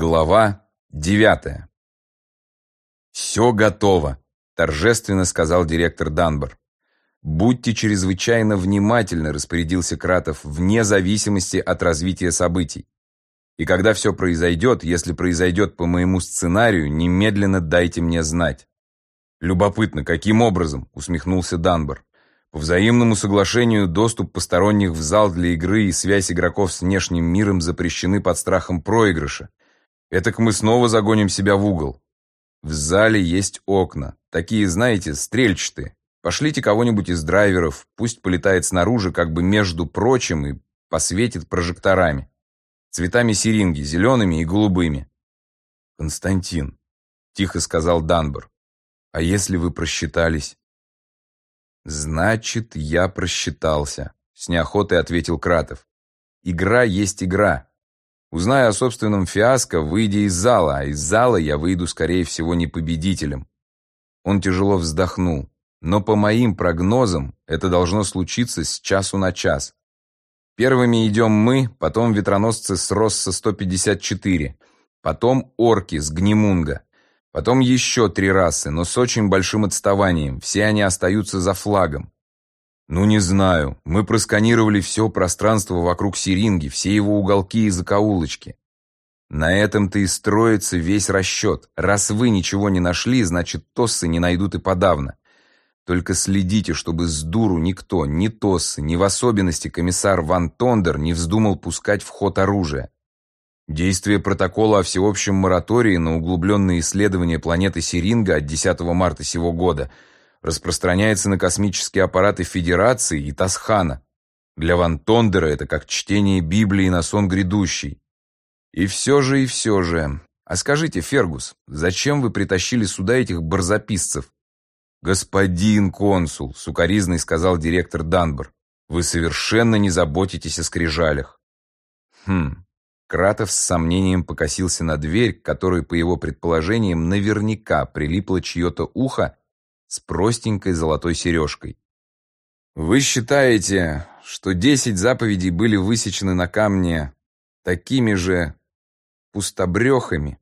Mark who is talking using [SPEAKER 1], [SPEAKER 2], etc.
[SPEAKER 1] Глава девятая. «Все готово», – торжественно сказал директор Данбор. «Будьте чрезвычайно внимательны», – распорядился Кратов, вне зависимости от развития событий. «И когда все произойдет, если произойдет по моему сценарию, немедленно дайте мне знать». «Любопытно, каким образом?» – усмехнулся Данбор. По взаимному соглашению доступ посторонних в зал для игры и связь игроков с внешним миром запрещены под страхом проигрыша. Этак мы снова загоним себя в угол. В зале есть окна, такие, знаете, стрельчатые. Пошлите кого-нибудь из драйверов, пусть полетает снаружи, как бы между прочим, и посветит прожекторами. Цветами сиринги, зелеными и голубыми. «Константин», — тихо сказал Данбор, — «а если вы просчитались?» «Значит, я просчитался», — с неохотой ответил Кратов. «Игра есть игра. Узнаю о собственном фиаско, выйдя из зала, а из зала я выйду, скорее всего, не победителем». Он тяжело вздохнул. «Но по моим прогнозам это должно случиться с часу на час. Первыми идем мы, потом ветроносцы с Росса-154, потом орки с Гнемунга, Потом еще три расы, но с очень большим отставанием. Все они остаются за флагом. Ну, не знаю. Мы просканировали все пространство вокруг Сиринги, все его уголки и закоулочки. На этом-то и строится весь расчет. Раз вы ничего не нашли, значит, тоссы не найдут и подавно. Только следите, чтобы с дуру никто, ни тоссы, ни в особенности комиссар Ван Тондер не вздумал пускать в ход оружие. Действие протокола о всеобщем моратории на углубленные исследования планеты Сиринга от 10 марта сего года распространяется на космические аппараты Федерации и Тасхана. Для Ван Тондера это как чтение Библии на сон грядущий. И все же, и все же. А скажите, Фергус, зачем вы притащили сюда этих барзаписцев? Господин консул, сукоризный сказал директор Данбор, вы совершенно не заботитесь о скрижалях. Хм, Кратов с сомнением покосился на дверь, которой, по его предположениям, наверняка прилипло чье-то ухо с простенькой золотой сережкой. «Вы считаете, что десять заповедей были высечены на камне такими же пустобрехами?»